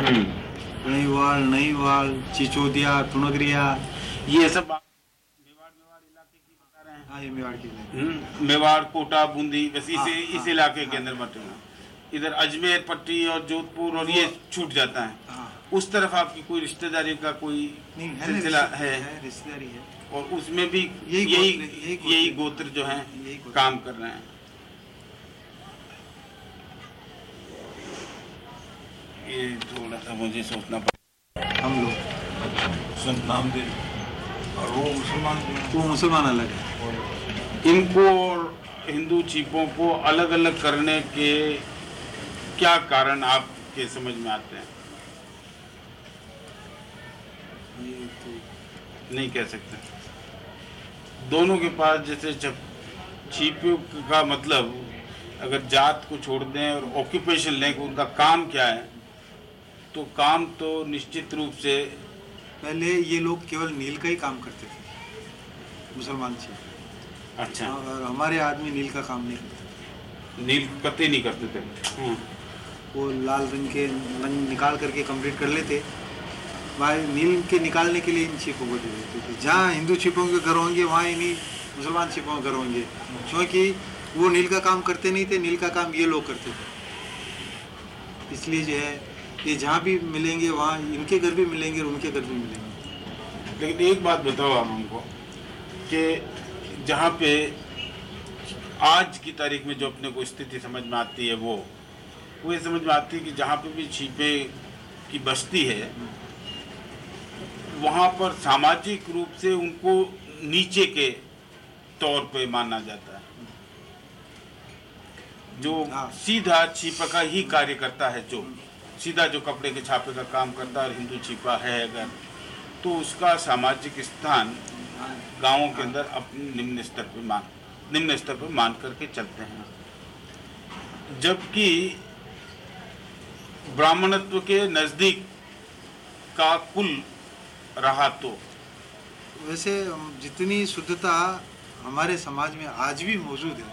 कणईवाल नईवाल चिचोदिया तुणगरिया ये सब मेवाड़ मेवाड़ इलाके की बता रहे हैं। हाँ मेवाड़ की है। मेवाड़ कोटा बूंदी बस इसे हाँ, इस हाँ, इलाके के अंदर बटे हैं। इधर अजमेर पट्टी और जोधपुर और ये छूट जाता है। हाँ। उस तरफ़ आपकी कोई रिश्तेदारी का कोई नहीं है सिलसिला है? है रिश्तेदारी है। और उसमें भी यही यही गोत्र- यही गोत्र- जो है। काम कर रहे हैं। ये थोड़ा सा मुझे सोचना पड़ा हम लोग। नामदेव और वो मुसलमान वो मुसलमान अलग है। इनको और हिंदू चीपों को अलग अलग करने के क्या कारण आपके समझ में आते हैं? ये तो नहीं कह सकते। दोनों के पास जैसे जब चीपियों का मतलब अगर जात को छोड़ दें और ऑक्यूपेशन लें कि उनका काम क्या है? तो काम तो निश्चित रूप से पहले ये लोग केवल नील का ही काम करते थे मुसलमान थे। अच्छा। और हमारे आदमी नील का काम नहीं करते नील कतई नहीं करते थे? हाँ, वो लाल रंग के रंग निकाल करके कंप्लीट कर लेते। भाई नील के निकालने के लिए इन छिपों को दे देते थे। जहाँ हिंदू छिपों के घर होंगे वहाँ इन्हीं मुसलमान छिपों के घर होंगे। क्योंकि वो नील का काम करते नहीं थे नील का काम ये लोग करते थे। इसलिए जो है ये जहाँ भी मिलेंगे वहाँ इनके घर भी मिलेंगे और उनके घर भी मिलेंगे। लेकिन एक बात बताओ आप हमको कि जहाँ पे आज की तारीख में जो अपने को स्थिति समझ में आती है वो वो ये समझ में आती है कि जहाँ पे भी छिपे की बस्ती है वहाँ पर सामाजिक रूप से उनको नीचे के तौर पे माना जाता है। जो हाँ। सीधा छिपा का ही कार्य करता है जो। सीधा जो कपड़े के छापे का काम करता है और हिंदू छिपा है अगर तो उसका सामाजिक स्थान गाँवों के अंदर अपने निम्न स्तर पर मान, निम्न स्तर पर मान करके चलते हैं। जबकि ब्राह्मणत्व के नज़दीक का कुल रहा तो। वैसे जितनी शुद्धता हमारे समाज में आज भी मौजूद है,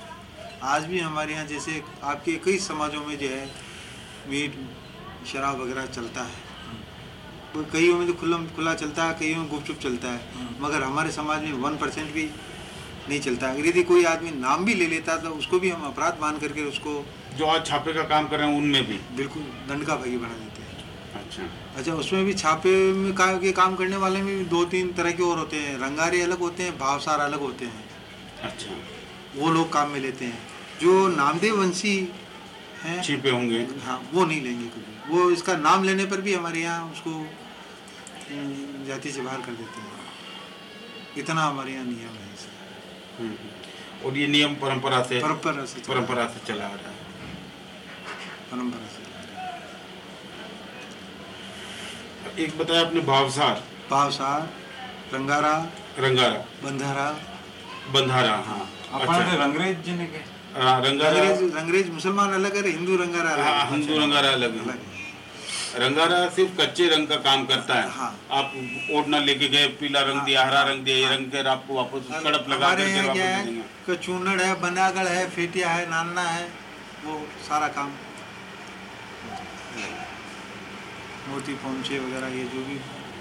आज भी हमारे यहाँ जैसे आपके कई समाजों में जो है, मीट शराब वगैरह चलता है। कईयों में तो खुला खुला चलता है कईयों में गुपचुप चलता है। मगर हमारे समाज में वन परसेंट भी नहीं चलता। अगर यदि कोई आदमी नाम भी ले लेता तो उसको भी हम अपराध मान करके उसको जो आज छापे का काम कर रहे हैं उनमें भी। बिल्कुल दंड का भागी बना देते हैं। अच्छा। अच्छा उसमें भी छापे में का के काम करने वाले में भी दो तीन तरह के और होते हैं। रंगारे अलग होते हैं भावसार अलग होते हैं। अच्छा। वो लोग काम में लेते हैं। जो नामदेव वंशी हैं छिपे होंगे। हाँ वो नहीं लेंगे कभी। वो इसका नाम लेने पर भी हमारे यहाँ उसको जाति से बाहर कर देते हैं। इतना हमारे यहाँ नियम है इसका हम्म, हम्म। और ये नियम परंपरा से परंपरा से परंपरा से चला आ रहा है। परंपरा से एक बताया आपने भावसार भावसार रंगारा रंगारा। बंधारा। बंधारा हाँ। अच्छा। रंगरेज जी ने हाँ, रंगारा। रंगरेज रंगरेज मुसलमान अलग है हिंदू रंगारा अलग हाँ, हिंदू अच्छा। रंगारा अलग है। रंगारा सिर्फ़ कच्चे रंग का काम करता है। हाँ। आप ओढ़ना लेके गए पीला रंग हाँ, दिया हरा रंग दिया ये हाँ। रंग कर आपको वापस कड़प लगा देंगे। चूनड़ है बनागढ़ है फेटिया है नानना है वो सारा काम। मोती पहुँचे वगैरह ये जो भी।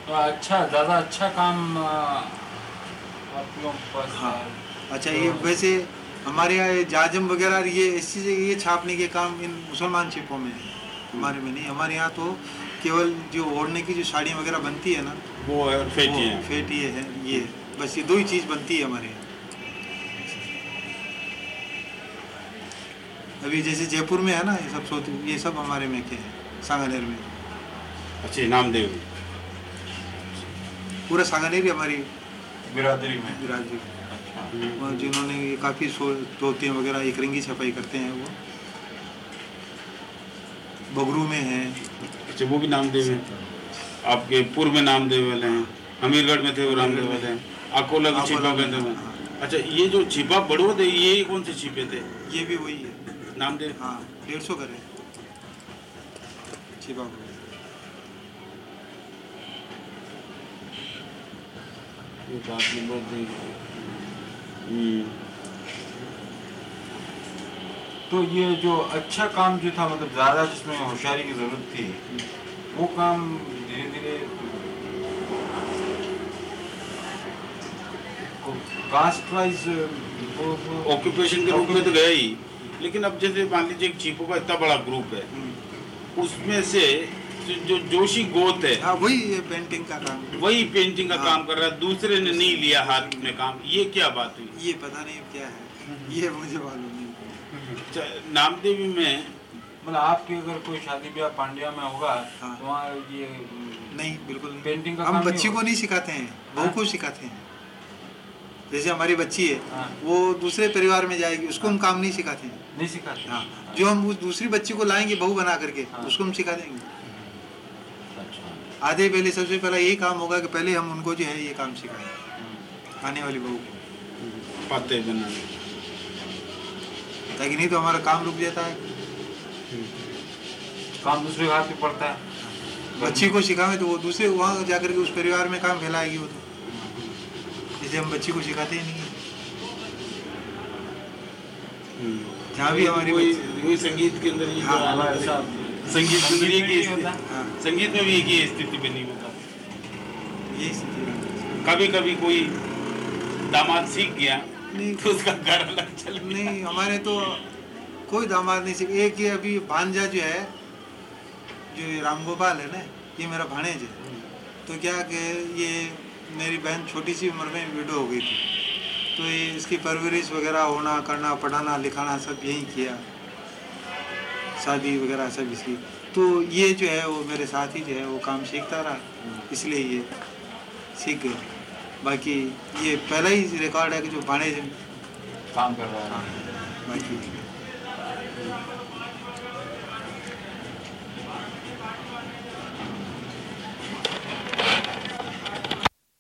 तो अच्छा ज़्यादा अच्छा काम आप लोगों पास हाँ। अच्छा ये वैसे हमारे यहाँ जाजम वगैरह ये इस चीज़ ये छापने के काम इन मुसलमान छिपों में है। हमारे में नहीं। हमारे यहाँ तो केवल जो ओढ़ने की जो साड़ियाँ वगैरह बनती है ना वो है वो हैं। फेट ये है ये। बस ये दो ही चीज़ बनती है हमारे यहाँ। अभी जैसे जयपुर में है ना ये सब सोते ये सब हमारे में के हैं सांगानेर में। अच्छे नामदेव। पूरा सांगानेर ही हमारी बिरादरी में। बिरादरी। हम्म। और जिन्होंने काफ़ी तोते वगैरह एक रंगी छपाई करते हैं वो। बगरू में है। अच्छा वो भी नामदेव है। आपके पूर्व में नामदेव वाले हैं हमीरगढ़ में थे वो रामदेव वाले हैं। अकोला के छिपा में, अंदर हाँ। अच्छा ये जो छिपा बड़ो थे ये कौन से छिपे थे? ये भी वही है। नामदेव? हाँ डेढ़ सौ करे छिपा हुआ। है। तो हम्म ये जो अच्छा काम जो था मतलब ज़्यादा जिसमें होशियारी की ज़रूरत थी वो काम धीरे धीरे कास्ट वाइज ऑक्यूपेशन के रूप में तो गया ही लेकिन अब जैसे मान लीजिए एक चीपों का इतना बड़ा ग्रुप है उसमें से जो- जो जोशी गोत है हाँ वही ये पेंटिंग का काम। वही पेंटिंग का हाँ। काम कर रहा है दूसरे ने नहीं लिया हाथ में काम ये क्या बात हुई? ये पता नहीं क्या है ये मुझे मालूम नामदेवी में मतलब आपके अगर कोई शादी ब्याह पांड्या में होगा हाँ। तो वहाँ ये नहीं बिल्कुल पेंटिंग का हम काम बच्ची को नहीं सिखाते हैं बहू हाँ? को सिखाते हैं जैसे हमारी बच्ची है हाँ। वो दूसरे परिवार में जाएगी उसको हाँ। हम काम नहीं सिखाते हैं नहीं सिखाते हाँ जो हम उस दूसरी बच्ची को लाएँगे बहू बना करके हाँ। उसको हम सिखा देंगे अच्छा आधे पहले सबसे पहला यही काम होगा कि पहले हम उनको जो है ये काम सिखाएँ हम्म। आने वाली बहू को पाते बनाने ताकि नहीं तो हमारा काम रुक जाता है। काम दूसरे के हाथ पे पड़ता है। बच्ची को सिखाएँ तो वो दूसरे वहाँ जा करके उस परिवार में काम फैलाएगी वो तो। जैसे हम बच्ची को सिखाते ही नहीं जहाँ भी हमारी वही संगीत के अंदर हाँ, है, संगीत के अंदर हाँ संगीत में भी एक ही स्थिति बनी होता है। कभी कभी कोई दामाद सीख गया। नहीं। तो उसका घर अलग चल गया। नहीं हमारे तो कोई दामाद नहीं सीख। एक ये अभी भांजा जो है जो राम गोपाल है ना ये मेरा भाणेज है। तो क्या कि ये मेरी बहन छोटी सी उम्र में विडो हो गई थी। तो ये इसकी परवरिश वगैरह होना करना पढ़ाना लिखाना सब यही किया। शादी वगैरह सब इसकी। तो ये जो है वो मेरे साथ ही जो है वो काम सीखता रहा। इसलिए ये सीख गया। बाकी ये पहला ही रिकॉर्ड है कि जो भाणेज काम कर रहा है बाकी